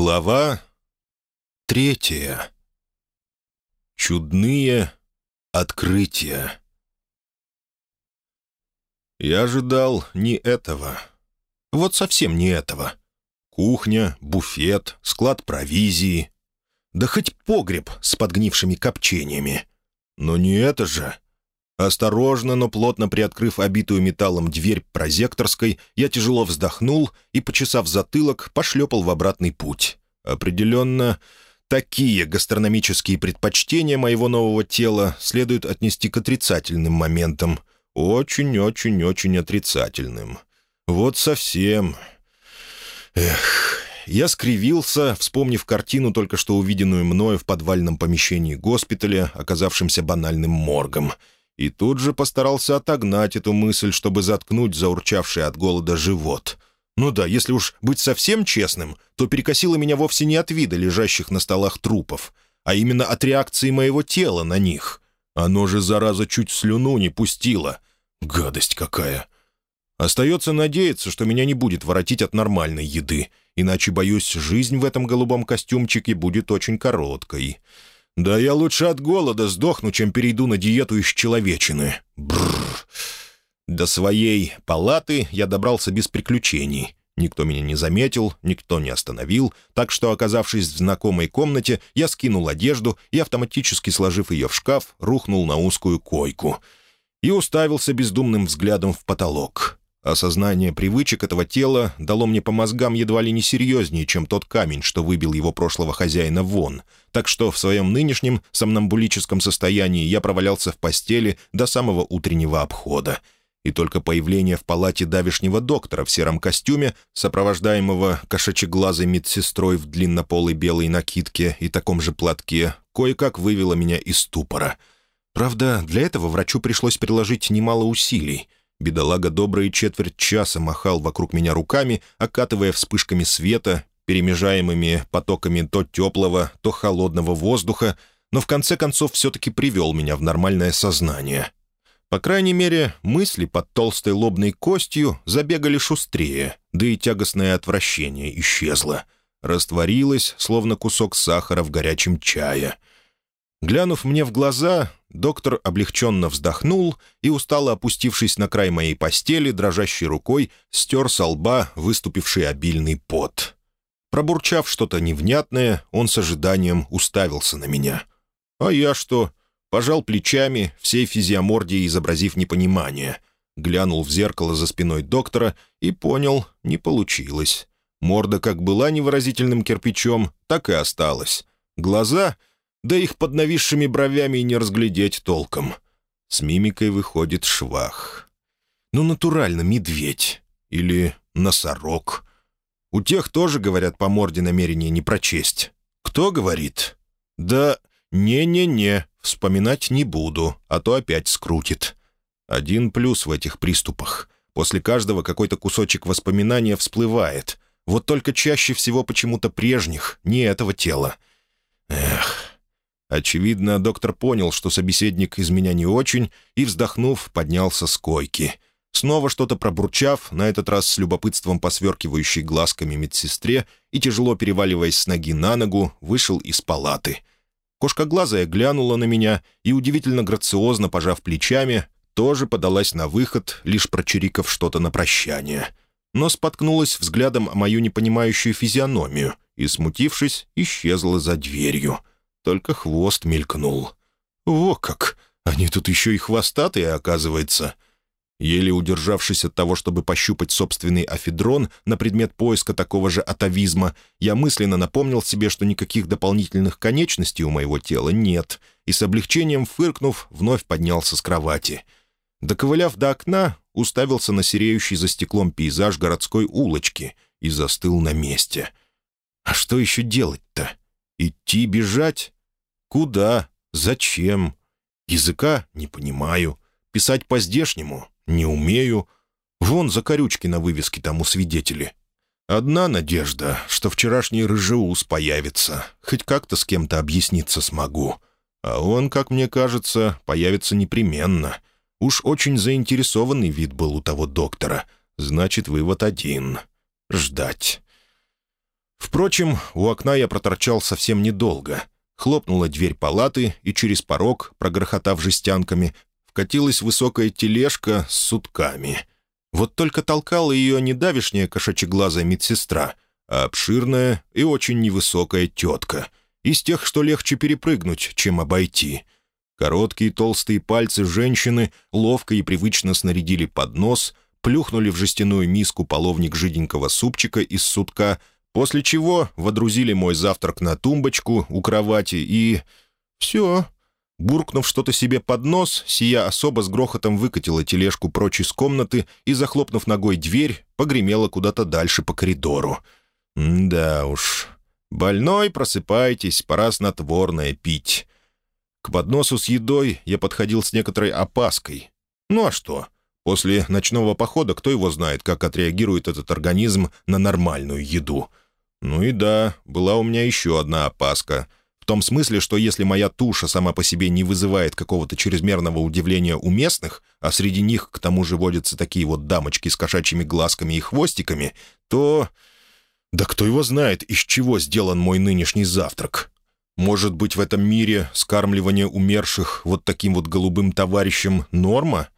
Глава третья. Чудные открытия. Я ожидал не этого. Вот совсем не этого. Кухня, буфет, склад провизии. Да хоть погреб с подгнившими копчениями. Но не это же. Осторожно, но плотно приоткрыв обитую металлом дверь прозекторской, я тяжело вздохнул и, почесав затылок, пошлепал в обратный путь. Определенно, такие гастрономические предпочтения моего нового тела следует отнести к отрицательным моментам. Очень-очень-очень отрицательным. Вот совсем. Эх... Я скривился, вспомнив картину, только что увиденную мною в подвальном помещении госпиталя, оказавшимся банальным моргом — и тут же постарался отогнать эту мысль, чтобы заткнуть заурчавший от голода живот. Ну да, если уж быть совсем честным, то перекосило меня вовсе не от вида лежащих на столах трупов, а именно от реакции моего тела на них. Оно же, зараза, чуть слюну не пустило. Гадость какая! Остается надеяться, что меня не будет воротить от нормальной еды, иначе, боюсь, жизнь в этом голубом костюмчике будет очень короткой. «Да я лучше от голода сдохну, чем перейду на диету из человечины. Бррр. До своей палаты я добрался без приключений. Никто меня не заметил, никто не остановил, так что, оказавшись в знакомой комнате, я скинул одежду и, автоматически сложив ее в шкаф, рухнул на узкую койку и уставился бездумным взглядом в потолок. Осознание привычек этого тела дало мне по мозгам едва ли не серьезнее, чем тот камень, что выбил его прошлого хозяина вон, так что в своем нынешнем сомнамбулическом состоянии я провалялся в постели до самого утреннего обхода. И только появление в палате давишнего доктора в сером костюме, сопровождаемого кошачеглазой медсестрой в длиннополой белой накидке и таком же платке, кое-как вывело меня из ступора. Правда, для этого врачу пришлось приложить немало усилий — Бедолага добрые четверть часа махал вокруг меня руками, окатывая вспышками света, перемежаемыми потоками то теплого, то холодного воздуха, но в конце концов все-таки привел меня в нормальное сознание. По крайней мере, мысли под толстой лобной костью забегали шустрее, да и тягостное отвращение исчезло. Растворилось, словно кусок сахара в горячем чае — Глянув мне в глаза, доктор облегченно вздохнул и, устало опустившись на край моей постели, дрожащей рукой стер со лба выступивший обильный пот. Пробурчав что-то невнятное, он с ожиданием уставился на меня. А я что? Пожал плечами, всей физиомордией изобразив непонимание. Глянул в зеркало за спиной доктора и понял, не получилось. Морда как была невыразительным кирпичом, так и осталась. Глаза — да их под нависшими бровями и не разглядеть толком. С мимикой выходит швах. Ну, натурально, медведь. Или носорог. У тех тоже, говорят, по морде намерение не прочесть. Кто говорит? Да не-не-не, вспоминать не буду, а то опять скрутит. Один плюс в этих приступах. После каждого какой-то кусочек воспоминания всплывает. Вот только чаще всего почему-то прежних, не этого тела. Эх, Очевидно, доктор понял, что собеседник из меня не очень, и, вздохнув, поднялся с койки. Снова что-то пробурчав, на этот раз с любопытством посверкивающей глазками медсестре и, тяжело переваливаясь с ноги на ногу, вышел из палаты. Кошкоглазая глянула на меня и, удивительно грациозно пожав плечами, тоже подалась на выход, лишь прочирикав что-то на прощание. Но споткнулась взглядом о мою непонимающую физиономию и, смутившись, исчезла за дверью — только хвост мелькнул. «Во как! Они тут еще и хвостатые, оказывается!» Еле удержавшись от того, чтобы пощупать собственный афедрон на предмет поиска такого же атовизма, я мысленно напомнил себе, что никаких дополнительных конечностей у моего тела нет, и с облегчением фыркнув, вновь поднялся с кровати. Доковыляв до окна, уставился на сереющий за стеклом пейзаж городской улочки и застыл на месте. «А что еще делать-то? Идти бежать? Куда? Зачем? Языка не понимаю. Писать по-здешнему не умею. Вон закорючки на вывеске тому свидетели. Одна надежда, что вчерашний рыжеус появится. Хоть как-то с кем-то объясниться смогу. А он, как мне кажется, появится непременно. Уж очень заинтересованный вид был у того доктора. Значит, вывод один — ждать. Впрочем, у окна я проторчал совсем недолго. Хлопнула дверь палаты, и через порог, прогрохотав жестянками, вкатилась высокая тележка с сутками. Вот только толкала ее не давишняя кошачеглазая медсестра, а обширная и очень невысокая тетка, из тех, что легче перепрыгнуть, чем обойти. Короткие толстые пальцы женщины ловко и привычно снарядили поднос, плюхнули в жестяную миску половник жиденького супчика из сутка, после чего водрузили мой завтрак на тумбочку у кровати и... все. Буркнув что-то себе под нос, сия особо с грохотом выкатила тележку прочь из комнаты и, захлопнув ногой дверь, погремела куда-то дальше по коридору. «Да уж. Больной, просыпайтесь, пора снотворное пить». К подносу с едой я подходил с некоторой опаской. Ну а что? После ночного похода кто его знает, как отреагирует этот организм на нормальную еду. Ну и да, была у меня еще одна опаска — том смысле, что если моя туша сама по себе не вызывает какого-то чрезмерного удивления у местных, а среди них к тому же водятся такие вот дамочки с кошачьими глазками и хвостиками, то... Да кто его знает, из чего сделан мой нынешний завтрак? Может быть, в этом мире скармливание умерших вот таким вот голубым товарищем норма?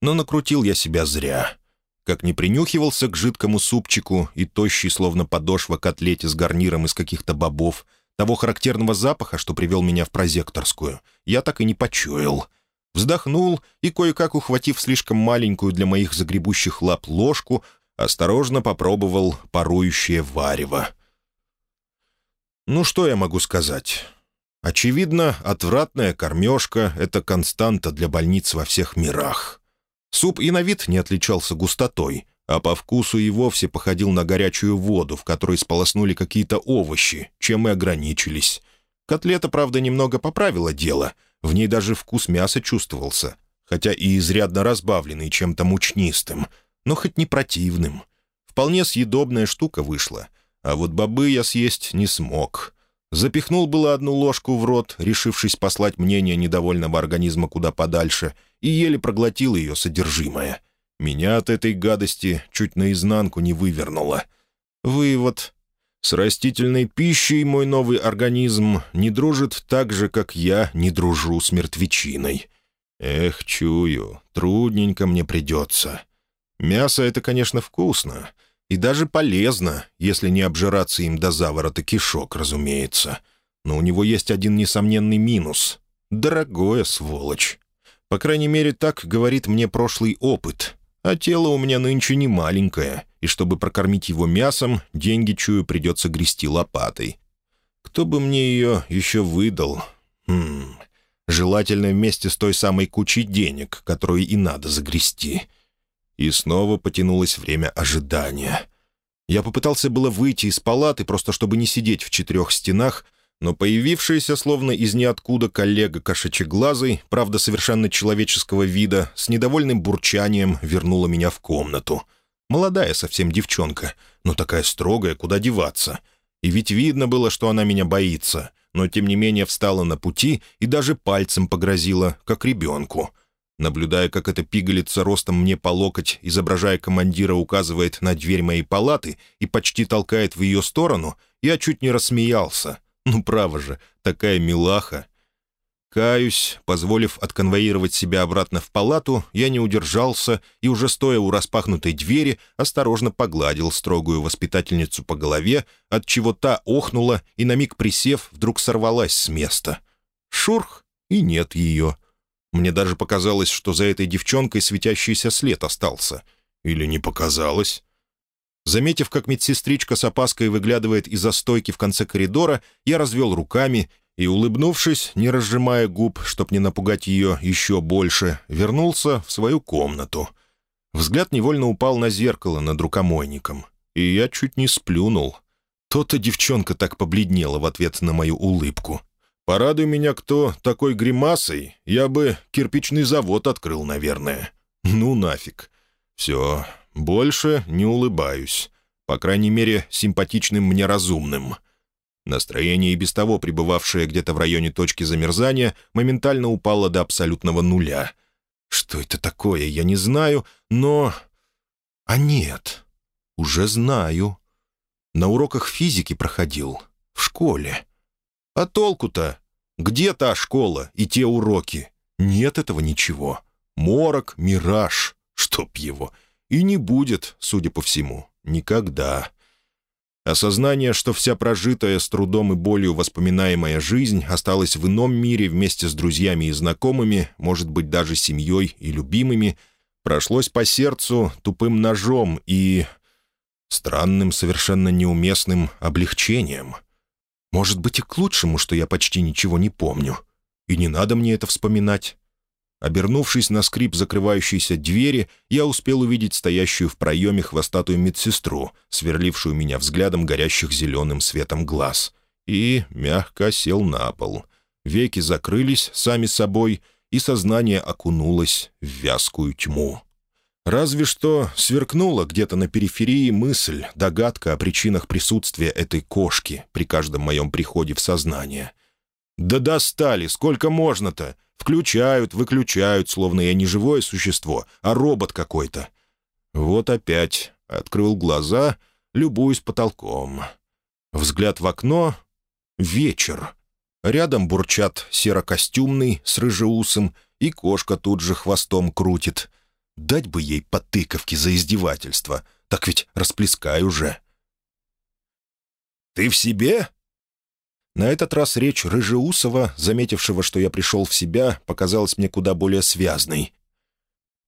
Но накрутил я себя зря. Как не принюхивался к жидкому супчику и тощий, словно подошва котлете с гарниром из каких-то бобов, того характерного запаха, что привел меня в прозекторскую, я так и не почуял. Вздохнул и, кое-как ухватив слишком маленькую для моих загребущих лап ложку, осторожно попробовал парующее варево. Ну, что я могу сказать? Очевидно, отвратная кормежка — это константа для больниц во всех мирах. Суп и на вид не отличался густотой, а по вкусу и вовсе походил на горячую воду, в которой сполоснули какие-то овощи, чем и ограничились. Котлета, правда, немного поправила дело, в ней даже вкус мяса чувствовался, хотя и изрядно разбавленный чем-то мучнистым, но хоть не противным. Вполне съедобная штука вышла, а вот бобы я съесть не смог. Запихнул было одну ложку в рот, решившись послать мнение недовольного организма куда подальше, и еле проглотил ее содержимое — меня от этой гадости чуть наизнанку не вывернуло. Вывод. С растительной пищей мой новый организм не дружит так же, как я не дружу с мертвечиной. Эх, чую, трудненько мне придется. Мясо — это, конечно, вкусно. И даже полезно, если не обжираться им до заворота кишок, разумеется. Но у него есть один несомненный минус. Дорогое, сволочь. По крайней мере, так говорит мне прошлый опыт. А тело у меня нынче не маленькое, и чтобы прокормить его мясом, деньги, чую, придется грести лопатой. Кто бы мне ее еще выдал? Хм, желательно вместе с той самой кучей денег, которую и надо загрести. И снова потянулось время ожидания. Я попытался было выйти из палаты, просто чтобы не сидеть в четырех стенах, но появившаяся словно из ниоткуда коллега кошачеглазый, правда совершенно человеческого вида, с недовольным бурчанием вернула меня в комнату. Молодая совсем девчонка, но такая строгая, куда деваться. И ведь видно было, что она меня боится, но тем не менее встала на пути и даже пальцем погрозила, как ребенку. Наблюдая, как эта пигалица ростом мне по локоть, изображая командира, указывает на дверь моей палаты и почти толкает в ее сторону, я чуть не рассмеялся — ну, право же, такая милаха. Каюсь, позволив отконвоировать себя обратно в палату, я не удержался и, уже стоя у распахнутой двери, осторожно погладил строгую воспитательницу по голове, от чего та охнула и, на миг присев, вдруг сорвалась с места. Шурх, и нет ее. Мне даже показалось, что за этой девчонкой светящийся след остался. Или не показалось? Заметив, как медсестричка с опаской выглядывает из-за стойки в конце коридора, я развел руками и, улыбнувшись, не разжимая губ, чтоб не напугать ее еще больше, вернулся в свою комнату. Взгляд невольно упал на зеркало над рукомойником, и я чуть не сплюнул. То-то девчонка так побледнела в ответ на мою улыбку. «Порадуй меня кто такой гримасой, я бы кирпичный завод открыл, наверное. Ну нафиг. Все, больше не улыбаюсь. По крайней мере, симпатичным мне разумным. Настроение, и без того пребывавшее где-то в районе точки замерзания, моментально упало до абсолютного нуля. Что это такое, я не знаю, но... А нет, уже знаю. На уроках физики проходил. В школе. А толку-то? Где та школа и те уроки? Нет этого ничего. Морок, мираж, чтоб его. И не будет, судя по всему, никогда. Осознание, что вся прожитая с трудом и болью воспоминаемая жизнь осталась в ином мире вместе с друзьями и знакомыми, может быть, даже семьей и любимыми, прошлось по сердцу тупым ножом и... странным, совершенно неуместным облегчением. Может быть, и к лучшему, что я почти ничего не помню. И не надо мне это вспоминать. Обернувшись на скрип закрывающейся двери, я успел увидеть стоящую в проеме хвостатую медсестру, сверлившую меня взглядом горящих зеленым светом глаз, и мягко сел на пол. Веки закрылись сами собой, и сознание окунулось в вязкую тьму. Разве что сверкнула где-то на периферии мысль, догадка о причинах присутствия этой кошки при каждом моем приходе в сознание. «Да достали! Сколько можно-то? Включают, выключают, словно я не живое существо, а робот какой-то. Вот опять открыл глаза, любуюсь потолком. Взгляд в окно — вечер. Рядом бурчат серокостюмный с рыжеусом, и кошка тут же хвостом крутит. Дать бы ей потыковки за издевательство, так ведь расплескай уже. «Ты в себе?» На этот раз речь Рыжеусова, заметившего, что я пришел в себя, показалась мне куда более связной.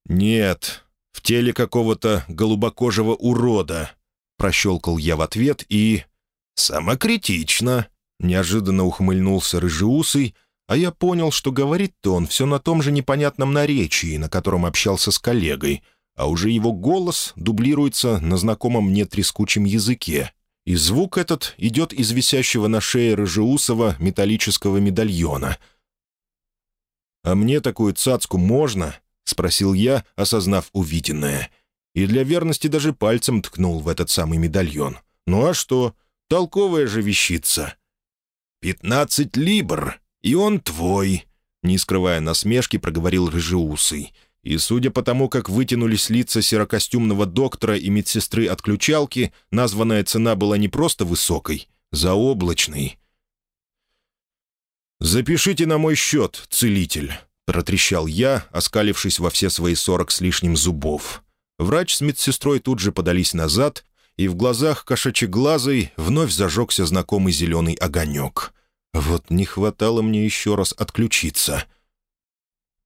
«Нет, в теле какого-то голубокожего урода», — прощелкал я в ответ и... «Самокритично», — неожиданно ухмыльнулся Рыжеусый, а я понял, что говорит-то он все на том же непонятном наречии, на котором общался с коллегой, а уже его голос дублируется на знакомом мне трескучем языке и звук этот идет из висящего на шее Рыжеусова металлического медальона. «А мне такую цацку можно?» — спросил я, осознав увиденное. И для верности даже пальцем ткнул в этот самый медальон. «Ну а что? Толковая же вещица!» «Пятнадцать либр, и он твой!» Не скрывая насмешки, проговорил Рыжеусый — и, судя по тому, как вытянулись лица серокостюмного доктора и медсестры от ключалки, названная цена была не просто высокой, заоблачной. «Запишите на мой счет, целитель», — протрещал я, оскалившись во все свои сорок с лишним зубов. Врач с медсестрой тут же подались назад, и в глазах кошачеглазой вновь зажегся знакомый зеленый огонек. Вот не хватало мне еще раз отключиться.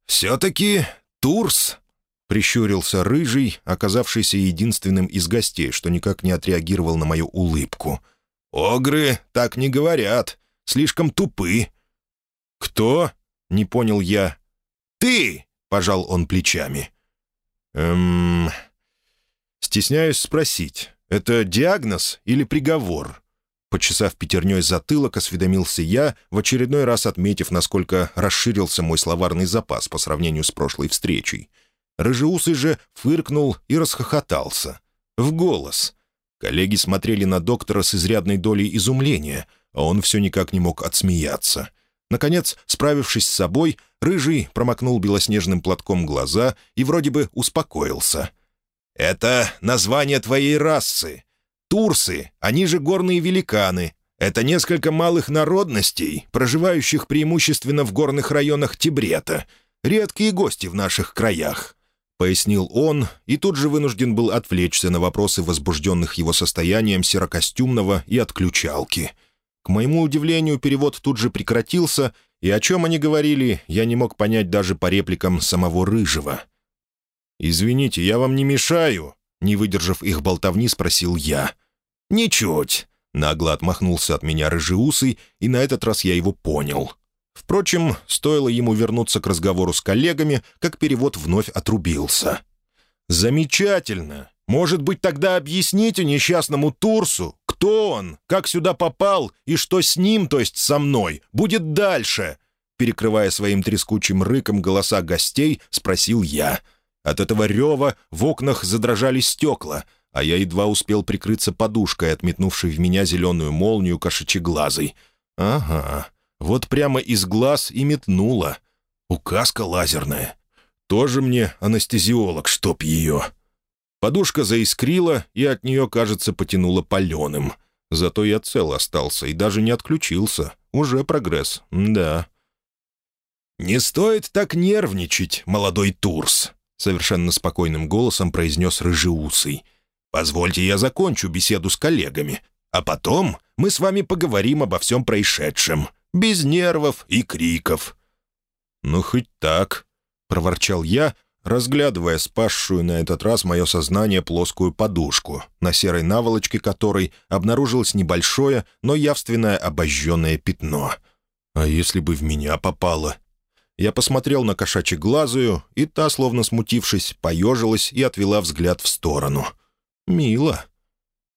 «Все-таки «Турс?» — прищурился Рыжий, оказавшийся единственным из гостей, что никак не отреагировал на мою улыбку. «Огры так не говорят. Слишком тупы». «Кто?» — не понял я. «Ты!» — пожал он плечами. «Эм...» Стесняюсь спросить, это диагноз или приговор? Почесав пятерней затылок, осведомился я, в очередной раз отметив, насколько расширился мой словарный запас по сравнению с прошлой встречей. Рыжеусый же фыркнул и расхохотался. В голос. Коллеги смотрели на доктора с изрядной долей изумления, а он все никак не мог отсмеяться. Наконец, справившись с собой, Рыжий промокнул белоснежным платком глаза и вроде бы успокоился. «Это название твоей расы. Турсы, они же горные великаны. Это несколько малых народностей, проживающих преимущественно в горных районах Тибрета. Редкие гости в наших краях», — пояснил он, и тут же вынужден был отвлечься на вопросы возбужденных его состоянием серокостюмного и отключалки. К моему удивлению, перевод тут же прекратился, и о чем они говорили, я не мог понять даже по репликам самого Рыжего. «Извините, я вам не мешаю?» Не выдержав их болтовни, спросил я. «Ничуть», — нагло отмахнулся от меня рыжеусый, и на этот раз я его понял. Впрочем, стоило ему вернуться к разговору с коллегами, как перевод вновь отрубился. «Замечательно! Может быть, тогда объясните несчастному Турсу, кто он, как сюда попал и что с ним, то есть со мной, будет дальше?» Перекрывая своим трескучим рыком голоса гостей, спросил я. От этого рева в окнах задрожали стекла — а я едва успел прикрыться подушкой, отметнувшей в меня зеленую молнию кошачеглазой. Ага, вот прямо из глаз и метнула. Указка лазерная. Тоже мне анестезиолог, чтоб ее. Подушка заискрила, и от нее, кажется, потянуло паленым. Зато я цел остался и даже не отключился. Уже прогресс, да. «Не стоит так нервничать, молодой Турс», — совершенно спокойным голосом произнес Рыжеусый. «Позвольте я закончу беседу с коллегами, а потом мы с вами поговорим обо всем происшедшем, без нервов и криков». «Ну, хоть так», — проворчал я, разглядывая спасшую на этот раз мое сознание плоскую подушку, на серой наволочке которой обнаружилось небольшое, но явственное обожженное пятно. «А если бы в меня попало?» Я посмотрел на кошачьи глазую, и та, словно смутившись, поежилась и отвела взгляд в сторону. «Мило».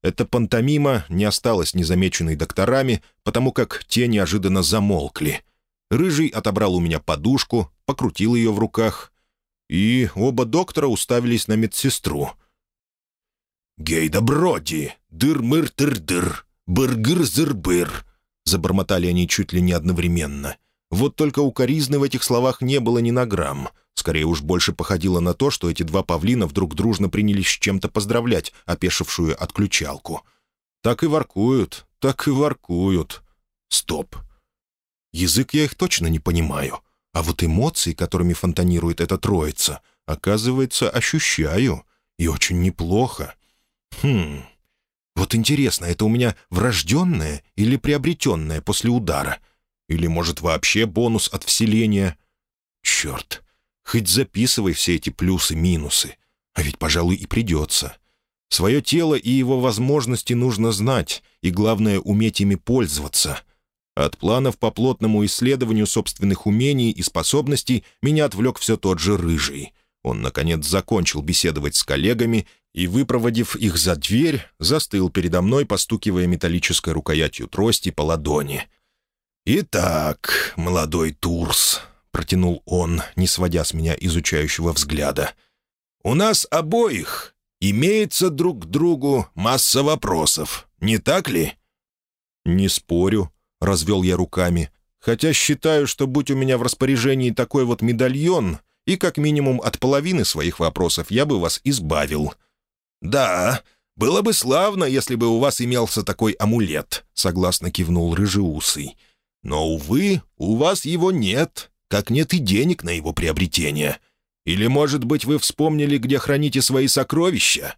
Эта пантомима не осталась незамеченной докторами, потому как те неожиданно замолкли. Рыжий отобрал у меня подушку, покрутил ее в руках, и оба доктора уставились на медсестру. «Гейда Броди! Дыр-мыр-тыр-дыр! Быр-гыр-зыр-быр!» Забормотали они чуть ли не одновременно. Вот только укоризны в этих словах не было ни на грамм. Скорее уж больше походило на то, что эти два павлина вдруг дружно принялись с чем-то поздравлять опешившую отключалку. Так и воркуют, так и воркуют. Стоп. Язык я их точно не понимаю. А вот эмоции, которыми фонтанирует эта троица, оказывается, ощущаю. И очень неплохо. Хм... Вот интересно, это у меня врожденное или приобретенное после удара? Или, может, вообще бонус от вселения? Черт, хоть записывай все эти плюсы-минусы. А ведь, пожалуй, и придется. Свое тело и его возможности нужно знать, и, главное, уметь ими пользоваться — от планов по плотному исследованию собственных умений и способностей меня отвлек все тот же Рыжий. Он, наконец, закончил беседовать с коллегами и, выпроводив их за дверь, застыл передо мной, постукивая металлической рукоятью трости по ладони. «Итак, молодой Турс», — протянул он, не сводя с меня изучающего взгляда, — «у нас обоих имеется друг к другу масса вопросов, не так ли?» «Не спорю», — развел я руками. «Хотя считаю, что будь у меня в распоряжении такой вот медальон, и как минимум от половины своих вопросов я бы вас избавил». «Да, было бы славно, если бы у вас имелся такой амулет», — согласно кивнул Рыжеусый. «Но, увы, у вас его нет, как нет и денег на его приобретение. Или, может быть, вы вспомнили, где храните свои сокровища?»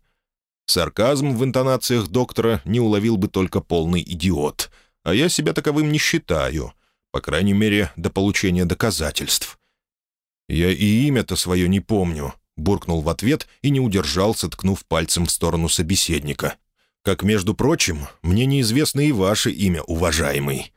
Сарказм в интонациях доктора не уловил бы только полный идиот — а я себя таковым не считаю, по крайней мере, до получения доказательств. «Я и имя-то свое не помню», — буркнул в ответ и не удержался, ткнув пальцем в сторону собеседника. «Как, между прочим, мне неизвестно и ваше имя, уважаемый».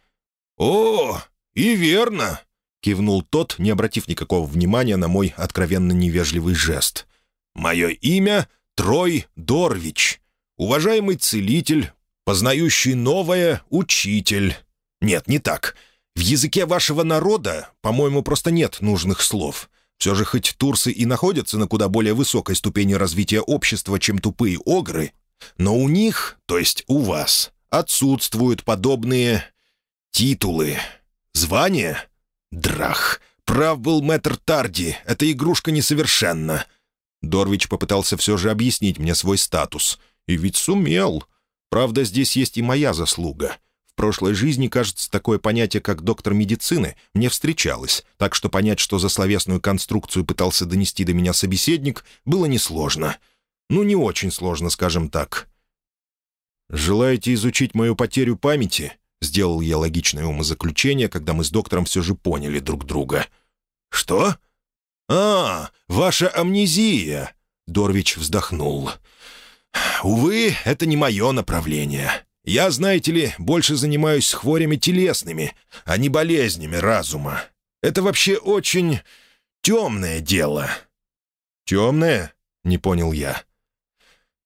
«О, и верно!» — кивнул тот, не обратив никакого внимания на мой откровенно невежливый жест. «Мое имя — Трой Дорвич. Уважаемый целитель, познающий новое — учитель. Нет, не так. В языке вашего народа, по-моему, просто нет нужных слов. Все же хоть турсы и находятся на куда более высокой ступени развития общества, чем тупые огры, но у них, то есть у вас, отсутствуют подобные титулы. Звания? Драх. Прав был мэтр Тарди, эта игрушка несовершенна. Дорвич попытался все же объяснить мне свой статус. И ведь сумел. Правда, здесь есть и моя заслуга. В прошлой жизни, кажется, такое понятие, как доктор медицины, мне встречалось, так что понять, что за словесную конструкцию пытался донести до меня собеседник, было несложно. Ну, не очень сложно, скажем так. «Желаете изучить мою потерю памяти?» — сделал я логичное умозаключение, когда мы с доктором все же поняли друг друга. «Что?» «А, ваша амнезия!» — Дорвич вздохнул. «Увы, это не мое направление. Я, знаете ли, больше занимаюсь хворями телесными, а не болезнями разума. Это вообще очень темное дело». «Темное?» — не понял я.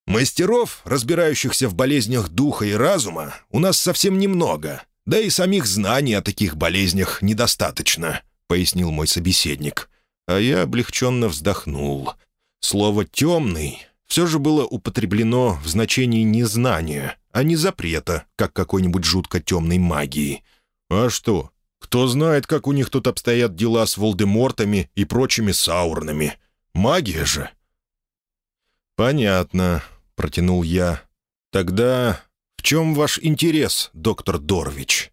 «Мастеров, разбирающихся в болезнях духа и разума, у нас совсем немного, да и самих знаний о таких болезнях недостаточно», — пояснил мой собеседник. А я облегченно вздохнул. Слово «темный» все же было употреблено в значении незнания, а не запрета, как какой-нибудь жутко темной магии. А что? Кто знает, как у них тут обстоят дела с Волдемортами и прочими Саурнами? Магия же. «Понятно», — протянул я. «Тогда в чем ваш интерес, доктор Дорвич?»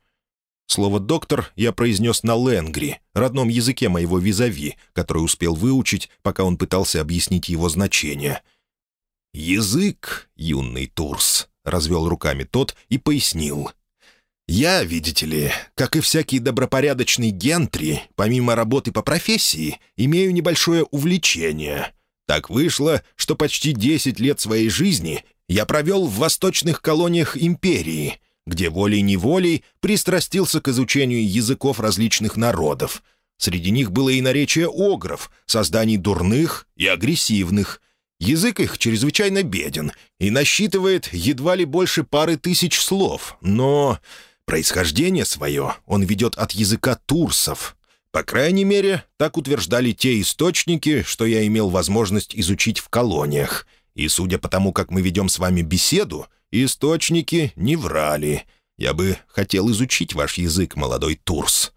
Слово «доктор» я произнес на ленгри, родном языке моего визави, который успел выучить, пока он пытался объяснить его значение. «Язык, юный Турс», — развел руками тот и пояснил. «Я, видите ли, как и всякий добропорядочный гентри, помимо работы по профессии, имею небольшое увлечение. Так вышло, что почти десять лет своей жизни я провел в восточных колониях империи, где волей-неволей пристрастился к изучению языков различных народов. Среди них было и наречие огров, созданий дурных и агрессивных. Язык их чрезвычайно беден и насчитывает едва ли больше пары тысяч слов, но происхождение свое он ведет от языка турсов. По крайней мере, так утверждали те источники, что я имел возможность изучить в колониях. И судя по тому, как мы ведем с вами беседу, источники не врали. Я бы хотел изучить ваш язык, молодой Турс».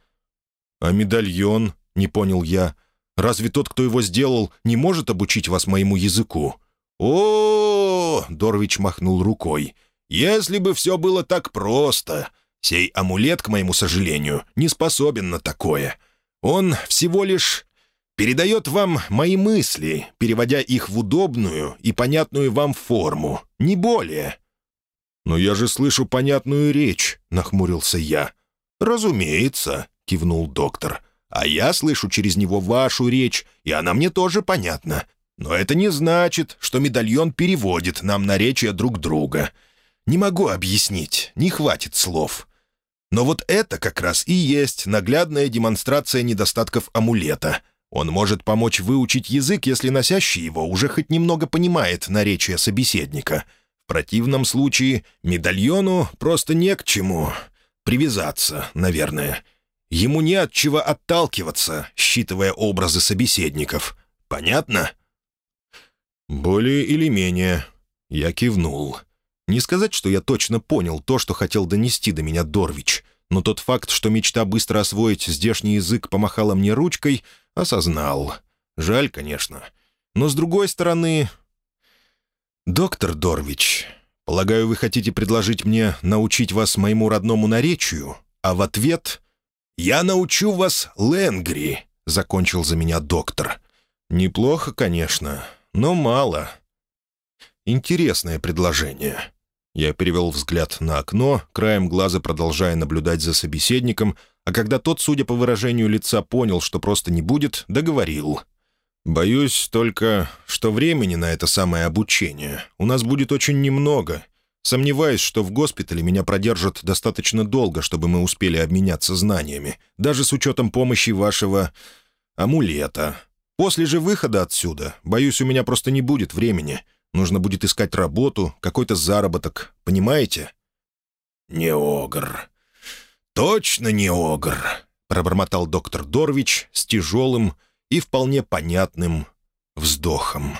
«А медальон?» — не понял я. «Разве тот, кто его сделал, не может обучить вас моему языку?» «О, -о, -о, -о Дорвич махнул рукой. «Если бы все было так просто! Сей амулет, к моему сожалению, не способен на такое. Он всего лишь передает вам мои мысли, переводя их в удобную и понятную вам форму, не более». «Но я же слышу понятную речь», — нахмурился я. «Разумеется», — кивнул доктор. «А я слышу через него вашу речь, и она мне тоже понятна. Но это не значит, что медальон переводит нам наречия друг друга. Не могу объяснить, не хватит слов. Но вот это как раз и есть наглядная демонстрация недостатков амулета. Он может помочь выучить язык, если носящий его уже хоть немного понимает наречие собеседника. В противном случае медальону просто не к чему привязаться, наверное. Ему не от чего отталкиваться, считывая образы собеседников. Понятно? «Более или менее». Я кивнул. Не сказать, что я точно понял то, что хотел донести до меня Дорвич, но тот факт, что мечта быстро освоить здешний язык помахала мне ручкой, осознал. Жаль, конечно. Но с другой стороны... «Доктор Дорвич, полагаю, вы хотите предложить мне научить вас моему родному наречию, а в ответ...» «Я научу вас Ленгри», — закончил за меня доктор. «Неплохо, конечно, но мало». Интересное предложение. Я перевел взгляд на окно, краем глаза продолжая наблюдать за собеседником, а когда тот, судя по выражению лица, понял, что просто не будет, договорил. «Боюсь только, что времени на это самое обучение у нас будет очень немного. Сомневаюсь, что в госпитале меня продержат достаточно долго, чтобы мы успели обменяться знаниями, даже с учетом помощи вашего амулета. После же выхода отсюда, боюсь, у меня просто не будет времени». Нужно будет искать работу, какой-то заработок, понимаете?» «Не огр. Точно не огр», — пробормотал доктор Дорвич с тяжелым и вполне понятным вздохом.